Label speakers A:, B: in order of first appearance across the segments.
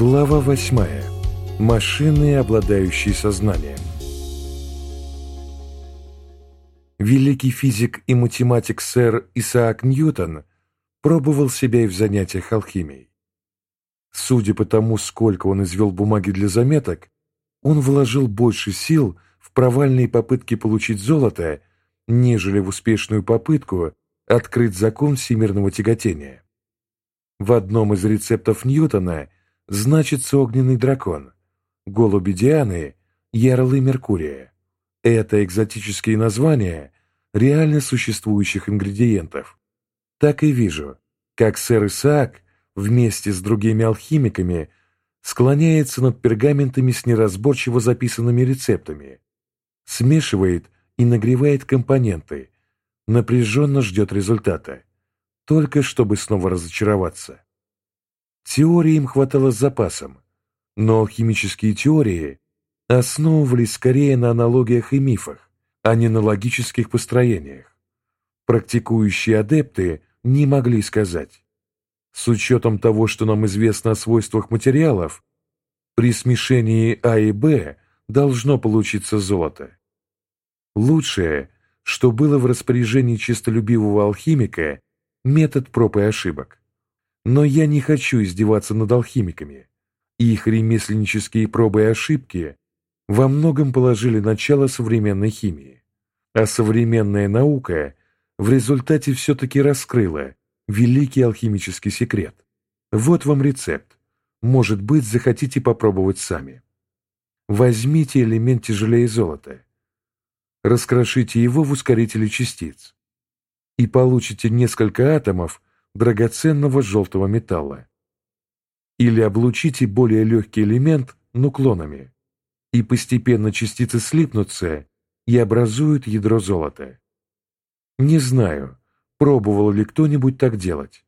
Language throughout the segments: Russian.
A: Глава восьмая. Машины, обладающие сознанием. Великий физик и математик сэр Исаак Ньютон пробовал себя и в занятиях алхимией. Судя по тому, сколько он извел бумаги для заметок, он вложил больше сил в провальные попытки получить золото, нежели в успешную попытку открыть закон всемирного тяготения. В одном из рецептов Ньютона значится огненный дракон, голуби Дианы, ярлы Меркурия. Это экзотические названия реально существующих ингредиентов. Так и вижу, как сэр Исаак вместе с другими алхимиками склоняется над пергаментами с неразборчиво записанными рецептами, смешивает и нагревает компоненты, напряженно ждет результата, только чтобы снова разочароваться. Теории им хватало с запасом, но алхимические теории основывались скорее на аналогиях и мифах, а не на логических построениях. Практикующие адепты не могли сказать. С учетом того, что нам известно о свойствах материалов, при смешении А и Б должно получиться золото. Лучшее, что было в распоряжении честолюбивого алхимика, метод проб и ошибок. Но я не хочу издеваться над алхимиками. Их ремесленнические пробы и ошибки во многом положили начало современной химии. А современная наука в результате все-таки раскрыла великий алхимический секрет. Вот вам рецепт. Может быть, захотите попробовать сами. Возьмите элемент тяжелее золота. Раскрошите его в ускорителе частиц. И получите несколько атомов драгоценного желтого металла. Или облучите более легкий элемент нуклонами, и постепенно частицы слипнутся и образуют ядро золота. Не знаю, пробовал ли кто-нибудь так делать,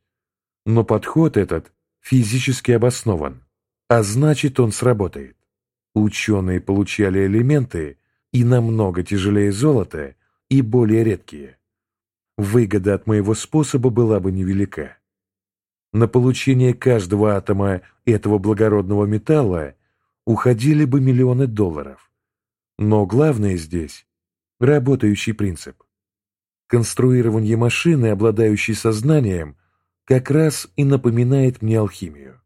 A: но подход этот физически обоснован, а значит он сработает. Ученые получали элементы и намного тяжелее золота, и более редкие выгода от моего способа была бы невелика. На получение каждого атома этого благородного металла уходили бы миллионы долларов. Но главное здесь – работающий принцип. Конструирование машины, обладающей сознанием, как раз и напоминает мне алхимию.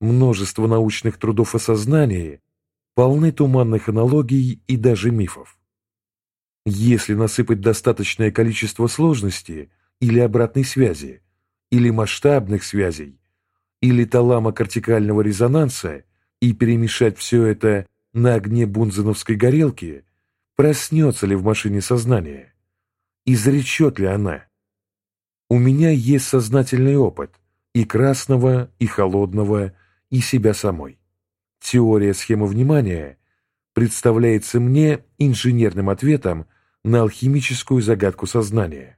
A: Множество научных трудов о сознании полны туманных аналогий и даже мифов. Если насыпать достаточное количество сложности или обратной связи, или масштабных связей, или таламо-кортикального резонанса и перемешать все это на огне бунзеновской горелки, проснется ли в машине сознание? Изречет ли она? У меня есть сознательный опыт и красного, и холодного, и себя самой. Теория схемы внимания представляется мне инженерным ответом на алхимическую загадку сознания.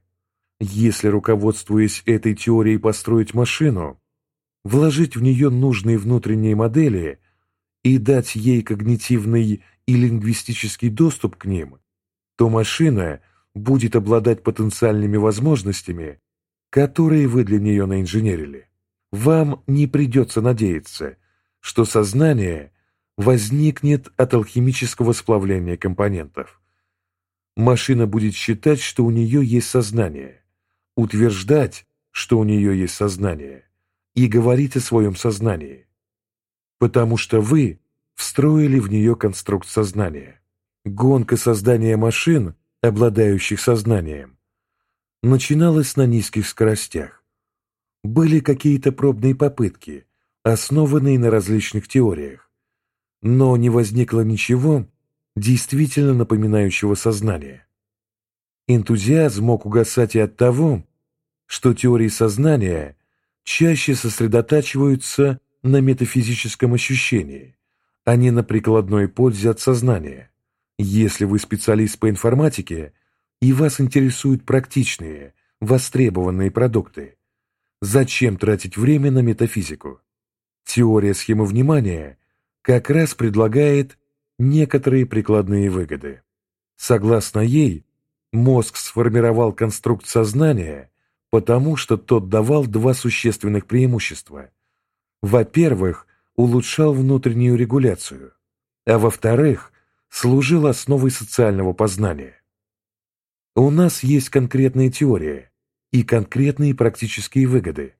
A: Если, руководствуясь этой теорией, построить машину, вложить в нее нужные внутренние модели и дать ей когнитивный и лингвистический доступ к ним, то машина будет обладать потенциальными возможностями, которые вы для нее наинженерили. Вам не придется надеяться, что сознание возникнет от алхимического сплавления компонентов машина будет считать, что у нее есть сознание, утверждать, что у нее есть сознание, и говорить о своем сознании. Потому что вы встроили в нее конструкт сознания. Гонка создания машин, обладающих сознанием, начиналась на низких скоростях. Были какие-то пробные попытки, основанные на различных теориях, но не возникло ничего, действительно напоминающего сознание. Энтузиазм мог угасать и от того, что теории сознания чаще сосредотачиваются на метафизическом ощущении, а не на прикладной пользе от сознания. Если вы специалист по информатике и вас интересуют практичные, востребованные продукты, зачем тратить время на метафизику? Теория схемы внимания как раз предлагает некоторые прикладные выгоды. Согласно ей, мозг сформировал конструкт сознания, потому что тот давал два существенных преимущества. Во-первых, улучшал внутреннюю регуляцию, а во-вторых, служил основой социального познания. У нас есть конкретная теория и конкретные практические выгоды.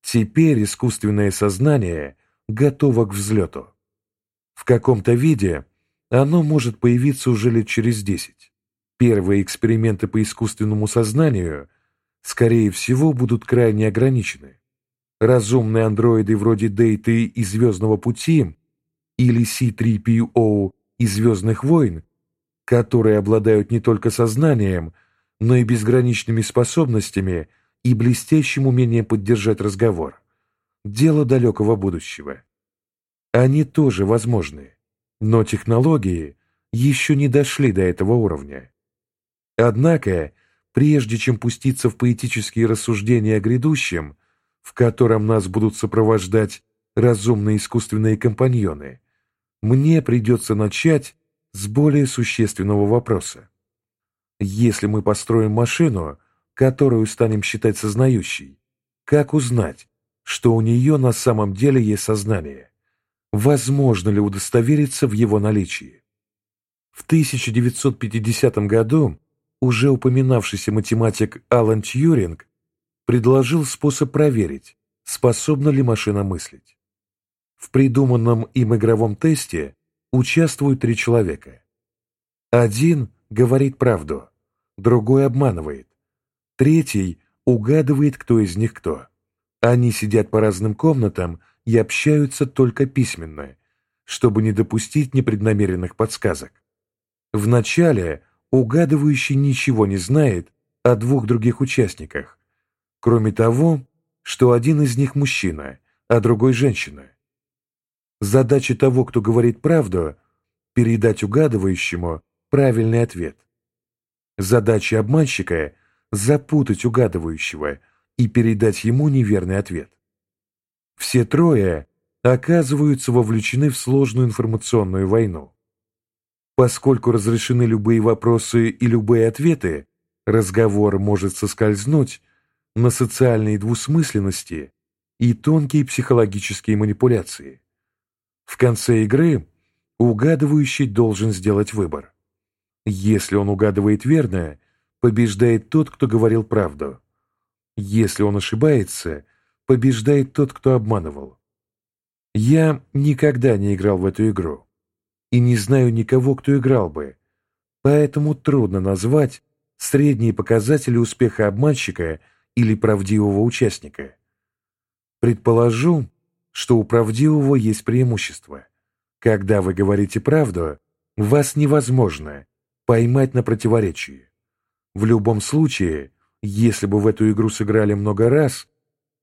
A: Теперь искусственное сознание готово к взлету. В каком-то виде оно может появиться уже лет через десять. Первые эксперименты по искусственному сознанию, скорее всего, будут крайне ограничены. Разумные андроиды вроде Дейты и Звездного пути или C-3PO и Звездных войн, которые обладают не только сознанием, но и безграничными способностями и блестящим умением поддержать разговор. Дело далекого будущего. Они тоже возможны, но технологии еще не дошли до этого уровня. Однако, прежде чем пуститься в поэтические рассуждения о грядущем, в котором нас будут сопровождать разумные искусственные компаньоны, мне придется начать с более существенного вопроса. Если мы построим машину, которую станем считать сознающей, как узнать, что у нее на самом деле есть сознание? Возможно ли удостовериться в его наличии. В 1950 году уже упоминавшийся математик Алан Тьюринг предложил способ проверить, способна ли машина мыслить. В придуманном им игровом тесте участвуют три человека. Один говорит правду, другой обманывает, третий угадывает, кто из них кто. Они сидят по разным комнатам и общаются только письменно, чтобы не допустить непреднамеренных подсказок. Вначале угадывающий ничего не знает о двух других участниках, кроме того, что один из них мужчина, а другой женщина. Задача того, кто говорит правду, передать угадывающему правильный ответ. Задача обманщика – запутать угадывающего и передать ему неверный ответ. Все трое оказываются вовлечены в сложную информационную войну. Поскольку разрешены любые вопросы и любые ответы, разговор может соскользнуть на социальные двусмысленности и тонкие психологические манипуляции. В конце игры угадывающий должен сделать выбор. Если он угадывает верно, побеждает тот, кто говорил правду. Если он ошибается, побеждает тот, кто обманывал. Я никогда не играл в эту игру и не знаю никого, кто играл бы, поэтому трудно назвать средние показатели успеха обманщика или правдивого участника. Предположу, что у правдивого есть преимущество. Когда вы говорите правду, вас невозможно поймать на противоречии. В любом случае, если бы в эту игру сыграли много раз,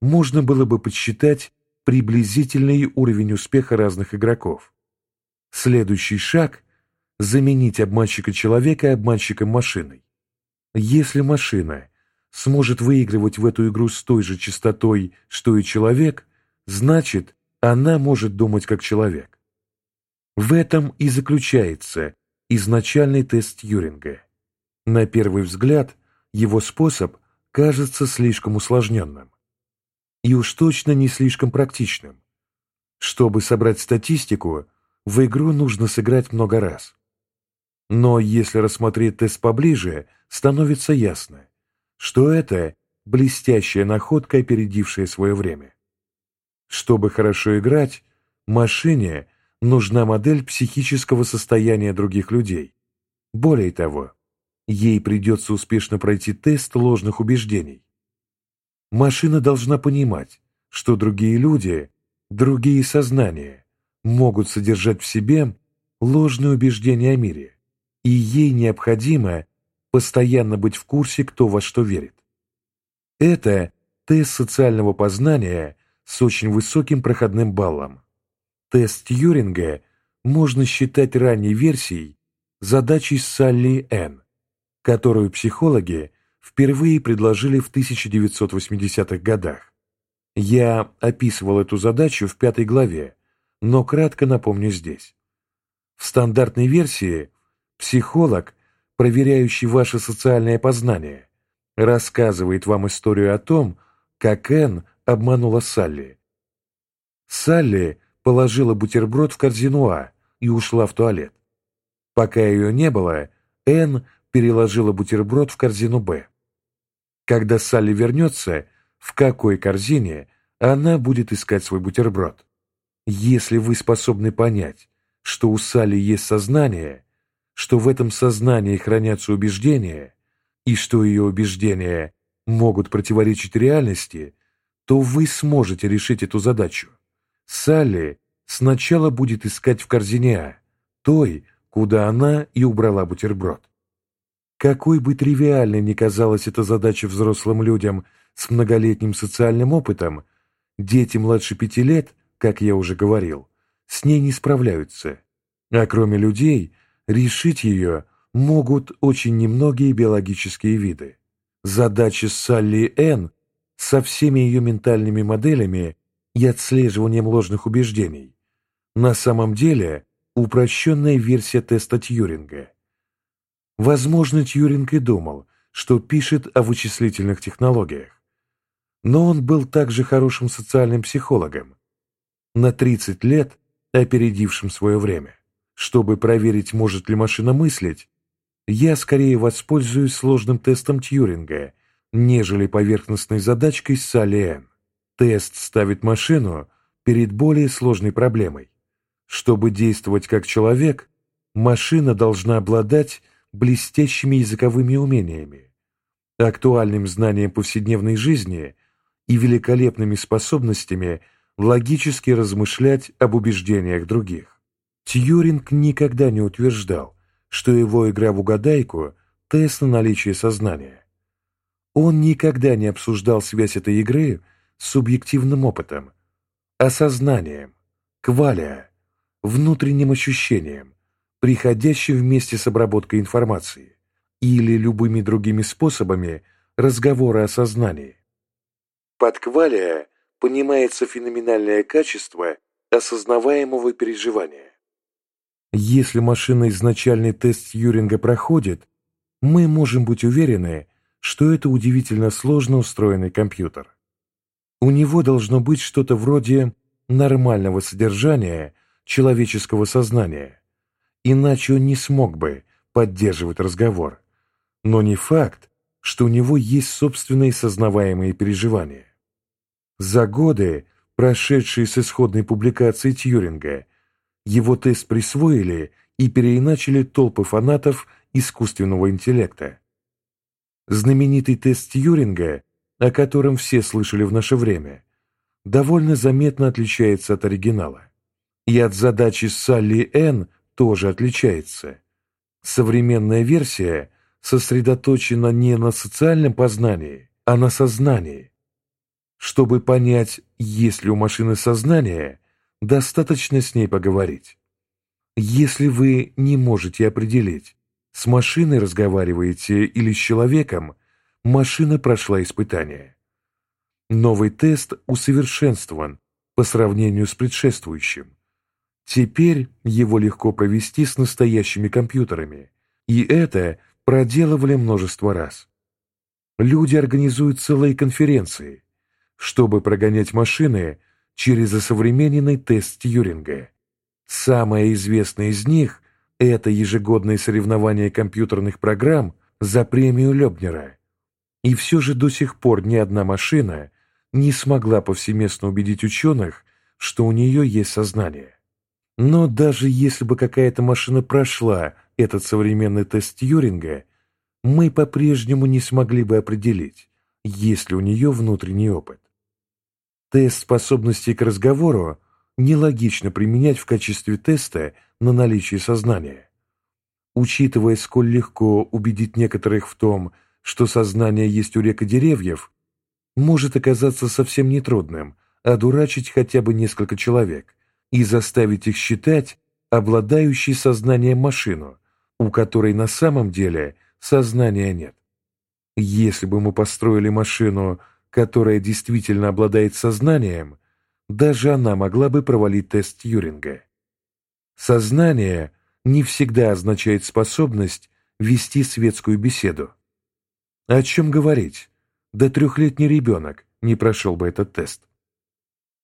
A: можно было бы подсчитать приблизительный уровень успеха разных игроков. Следующий шаг – заменить обманщика человека обманщиком машиной. Если машина сможет выигрывать в эту игру с той же частотой, что и человек, значит, она может думать как человек. В этом и заключается изначальный тест Юринга. На первый взгляд, его способ кажется слишком усложненным и уж точно не слишком практичным. Чтобы собрать статистику, в игру нужно сыграть много раз. Но если рассмотреть тест поближе, становится ясно, что это блестящая находка, опередившая свое время. Чтобы хорошо играть, машине нужна модель психического состояния других людей. Более того, ей придется успешно пройти тест ложных убеждений. Машина должна понимать, что другие люди, другие сознания могут содержать в себе ложные убеждения о мире, и ей необходимо постоянно быть в курсе, кто во что верит. Это тест социального познания с очень высоким проходным баллом. Тест Тьюринга можно считать ранней версией задачи Салли Н, которую психологи впервые предложили в 1980-х годах. Я описывал эту задачу в пятой главе, но кратко напомню здесь. В стандартной версии психолог, проверяющий ваше социальное познание, рассказывает вам историю о том, как Энн обманула Салли. Салли положила бутерброд в корзину А и ушла в туалет. Пока ее не было, Н переложила бутерброд в корзину Б. Когда Салли вернется, в какой корзине она будет искать свой бутерброд? Если вы способны понять, что у Салли есть сознание, что в этом сознании хранятся убеждения, и что ее убеждения могут противоречить реальности, то вы сможете решить эту задачу. Салли сначала будет искать в корзине А, той, куда она и убрала бутерброд. Какой бы тривиальной ни казалась эта задача взрослым людям с многолетним социальным опытом, дети младше пяти лет, как я уже говорил, с ней не справляются. А кроме людей, решить ее могут очень немногие биологические виды. Задача Салли Н со всеми ее ментальными моделями и отслеживанием ложных убеждений на самом деле упрощенная версия теста Тьюринга. Возможно, Тьюринг и думал, что пишет о вычислительных технологиях. Но он был также хорошим социальным психологом, на 30 лет опередившим свое время. Чтобы проверить, может ли машина мыслить, я скорее воспользуюсь сложным тестом Тьюринга, нежели поверхностной задачкой Салли Н. Тест ставит машину перед более сложной проблемой. Чтобы действовать как человек, машина должна обладать блестящими языковыми умениями, актуальным знанием повседневной жизни и великолепными способностями логически размышлять об убеждениях других. Тьюринг никогда не утверждал, что его игра в угадайку – тест на наличие сознания. Он никогда не обсуждал связь этой игры с субъективным опытом, осознанием, квалия, внутренним ощущениям, приходящим вместе с обработкой информации, или любыми другими способами разговора о сознании. Под квалия понимается феноменальное качество осознаваемого переживания. Если машина изначальный тест Юринга проходит, мы можем быть уверены, что это удивительно сложно устроенный компьютер. У него должно быть что-то вроде нормального содержания человеческого сознания, иначе он не смог бы поддерживать разговор. Но не факт, что у него есть собственные сознаваемые переживания. За годы, прошедшие с исходной публикации Тьюринга, его тест присвоили и переиначили толпы фанатов искусственного интеллекта. Знаменитый тест Тьюринга, о котором все слышали в наше время, довольно заметно отличается от оригинала. И от задачи Салли Н тоже отличается. Современная версия сосредоточена не на социальном познании, а на сознании. Чтобы понять, есть ли у машины сознание, достаточно с ней поговорить. Если вы не можете определить, с машиной разговариваете или с человеком, машина прошла испытание. Новый тест усовершенствован по сравнению с предшествующим. Теперь его легко провести с настоящими компьютерами, и это проделывали множество раз. Люди организуют целые конференции, чтобы прогонять машины через осовремененный тест Тьюринга. Самое известное из них – это ежегодное соревнование компьютерных программ за премию Лебнера. И все же до сих пор ни одна машина не смогла повсеместно убедить ученых, что у нее есть сознание. Но даже если бы какая-то машина прошла этот современный тест Тьюринга, мы по-прежнему не смогли бы определить, есть ли у нее внутренний опыт. Тест способности к разговору нелогично применять в качестве теста на наличие сознания. Учитывая, сколь легко убедить некоторых в том, что сознание есть у рек и деревьев, может оказаться совсем нетрудным одурачить хотя бы несколько человек, и заставить их считать обладающей сознанием машину, у которой на самом деле сознания нет. Если бы мы построили машину, которая действительно обладает сознанием, даже она могла бы провалить тест Тьюринга. Сознание не всегда означает способность вести светскую беседу. О чем говорить? Да трехлетний ребенок не прошел бы этот тест.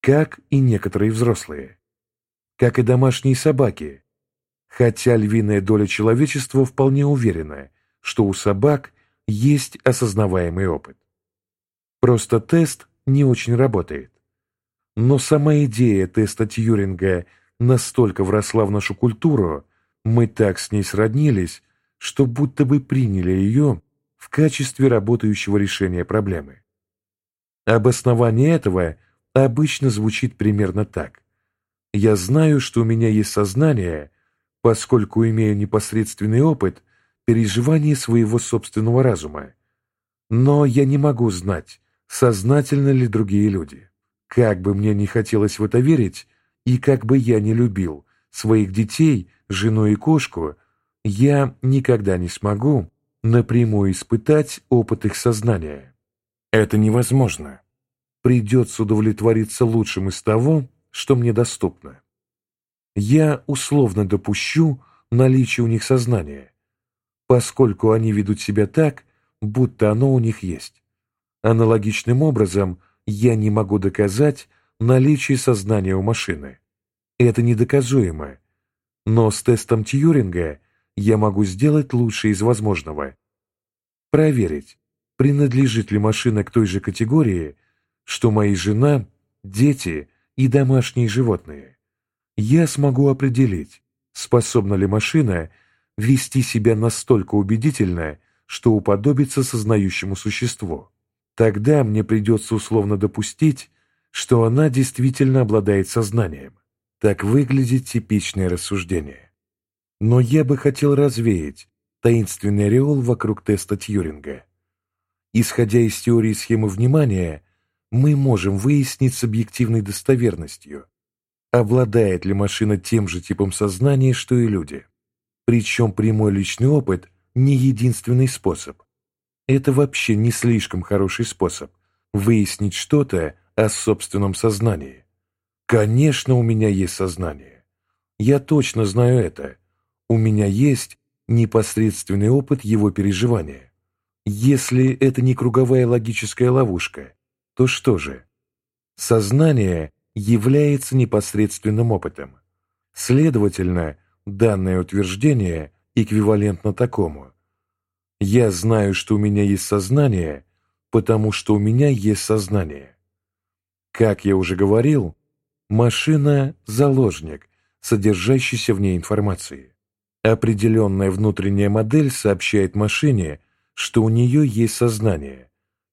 A: Как и некоторые взрослые. Как и домашние собаки, хотя львиная доля человечества вполне уверена, что у собак есть осознаваемый опыт. Просто тест не очень работает. Но сама идея теста Тьюринга настолько вросла в нашу культуру, мы так с ней сроднились, что будто бы приняли ее в качестве работающего решения проблемы. Обоснование этого обычно звучит примерно так. Я знаю, что у меня есть сознание, поскольку имею непосредственный опыт переживания своего собственного разума. Но я не могу знать, сознательно ли другие люди. Как бы мне не хотелось в это верить, и как бы я не любил своих детей, жену и кошку, я никогда не смогу напрямую испытать опыт их сознания. Это невозможно. Придется удовлетвориться лучшим из того, что мне доступно. Я условно допущу наличие у них сознания, поскольку они ведут себя так, будто оно у них есть. Аналогичным образом я не могу доказать наличие сознания у машины. Это недоказуемо. Но с тестом Тьюринга я могу сделать лучшее из возможного. Проверить, принадлежит ли машина к той же категории, что мои жена, дети и домашние животные. Я смогу определить, способна ли машина вести себя настолько убедительно, что уподобится сознающему существу. Тогда мне придется условно допустить, что она действительно обладает сознанием. Так выглядит типичное рассуждение. Но я бы хотел развеять таинственный ореол вокруг теста Тьюринга. Исходя из теории схемы внимания, мы можем выяснить с объективной достоверностью, обладает ли машина тем же типом сознания, что и люди. Причем прямой личный опыт – не единственный способ. Это вообще не слишком хороший способ выяснить что-то о собственном сознании. Конечно, у меня есть сознание. Я точно знаю это. У меня есть непосредственный опыт его переживания. Если это не круговая логическая ловушка, то что же? Сознание является непосредственным опытом. Следовательно, данное утверждение эквивалентно такому. Я знаю, что у меня есть сознание, потому что у меня есть сознание. Как я уже говорил, машина – заложник, содержащийся в ней информации. Определенная внутренняя модель сообщает машине, что у нее есть сознание,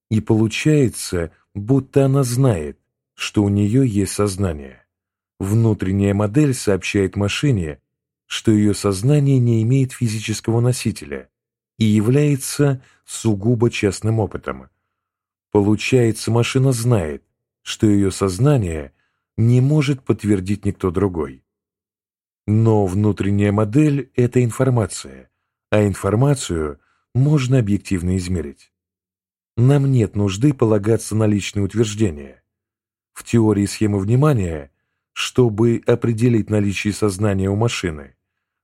A: и получается, будто она знает, что у нее есть сознание. Внутренняя модель сообщает машине, что ее сознание не имеет физического носителя, и является сугубо частным опытом. Получается, машина знает, что ее сознание не может подтвердить никто другой. Но внутренняя модель – это информация, а информацию можно объективно измерить. Нам нет нужды полагаться на личные утверждения. В теории схемы внимания, чтобы определить наличие сознания у машины,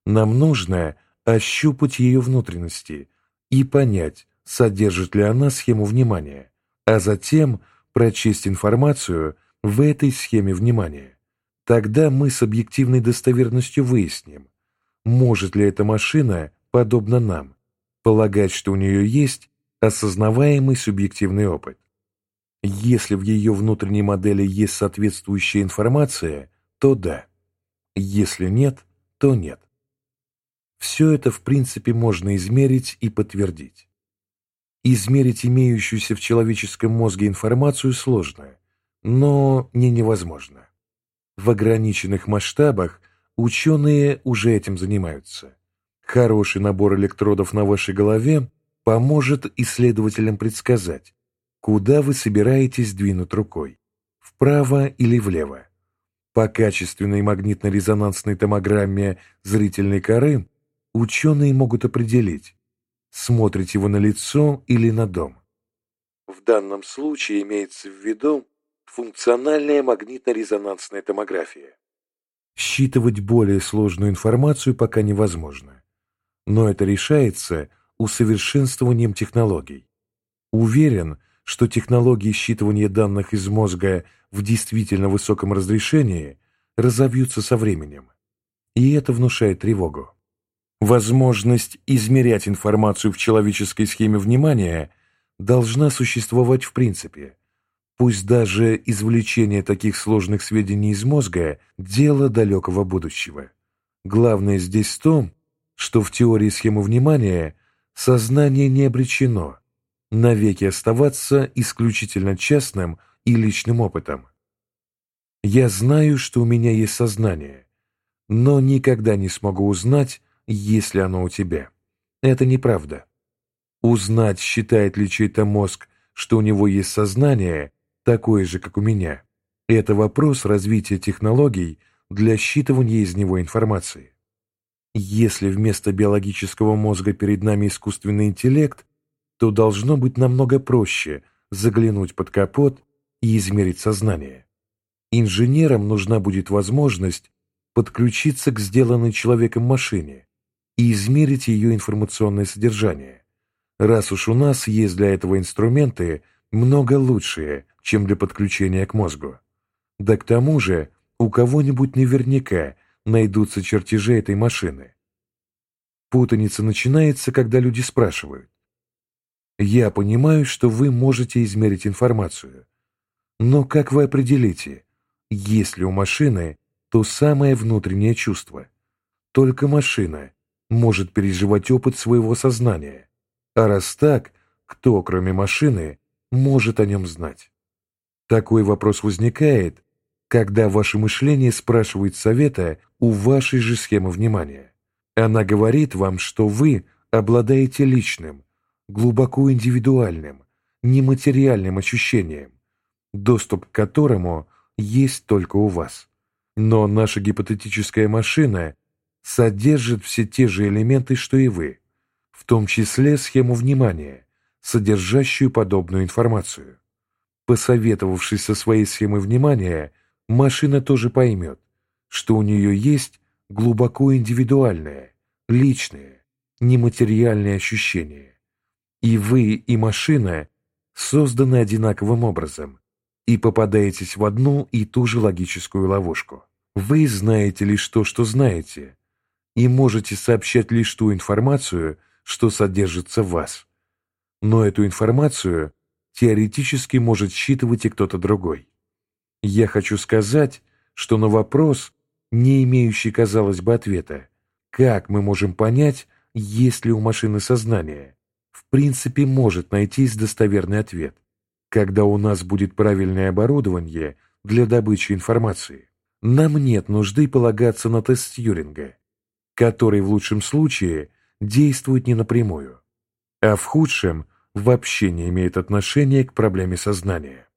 A: нам нужно – ощупать ее внутренности и понять, содержит ли она схему внимания, а затем прочесть информацию в этой схеме внимания. Тогда мы с объективной достоверностью выясним, может ли эта машина, подобно нам, полагать, что у нее есть осознаваемый субъективный опыт. Если в ее внутренней модели есть соответствующая информация, то да. Если нет, то нет. Все это, в принципе, можно измерить и подтвердить. Измерить имеющуюся в человеческом мозге информацию сложно, но не невозможно. В ограниченных масштабах ученые уже этим занимаются. Хороший набор электродов на вашей голове поможет исследователям предсказать, куда вы собираетесь двинуть рукой – вправо или влево. По качественной магнитно-резонансной томограмме зрительной коры ученые могут определить, смотрите вы на лицо или на дом. В данном случае имеется в виду функциональная магнитно-резонансная томография. Считывать более сложную информацию пока невозможно, но это решается усовершенствованием технологий. Уверен, что технологии считывания данных из мозга в действительно высоком разрешении разовьются со временем. И это внушает тревогу. Возможность измерять информацию в человеческой схеме внимания должна существовать в принципе. Пусть даже извлечение таких сложных сведений из мозга – дело далекого будущего. Главное здесь в том, что в теории схемы внимания сознание не обречено навеки оставаться исключительно частным и личным опытом. Я знаю, что у меня есть сознание, но никогда не смогу узнать, есть ли оно у тебя. Это неправда. Узнать, считает ли чей-то мозг, что у него есть сознание, такое же, как у меня. Это вопрос развития технологий для считывания из него информации. Если вместо биологического мозга перед нами искусственный интеллект, то должно быть намного проще заглянуть под капот и измерить сознание. Инженерам нужна будет возможность подключиться к сделанной человеком машине, и измерить ее информационное содержание, раз уж у нас есть для этого инструменты много лучшие, чем для подключения к мозгу. Да к тому же у кого-нибудь наверняка найдутся чертежи этой машины. Путаница начинается, когда люди спрашивают. Я понимаю, что вы можете измерить информацию, но как вы определите, есть ли у машины то самое внутреннее чувство? Только машина может переживать опыт своего сознания. А раз так, кто, кроме машины, может о нем знать? Такой вопрос возникает, когда ваше мышление спрашивает совета у вашей же схемы внимания. Она говорит вам, что вы обладаете личным, глубоко индивидуальным, нематериальным ощущением, доступ к которому есть только у вас. Но наша гипотетическая машина содержит все те же элементы, что и вы, в том числе схему внимания, содержащую подобную информацию. Посоветовавшись со своей схемой внимания, машина тоже поймет, что у нее есть глубоко индивидуальное, личное, нематериальное ощущение. И вы, и машина созданы одинаковым образом и попадаетесь в одну и ту же логическую ловушку. Вы знаете лишь то, что знаете, и можете сообщать лишь ту информацию, что содержится в вас. Но эту информацию теоретически может считывать и кто-то другой. Я хочу сказать, что на вопрос, не имеющий, казалось бы, ответа, как мы можем понять, есть ли у машины сознание, в принципе может найтись достоверный ответ, когда у нас будет правильное оборудование для добычи информации. Нам нет нужды полагаться на тест Тьюринга который в лучшем случае действует не напрямую, а в худшем вообще не имеет отношения к проблеме сознания.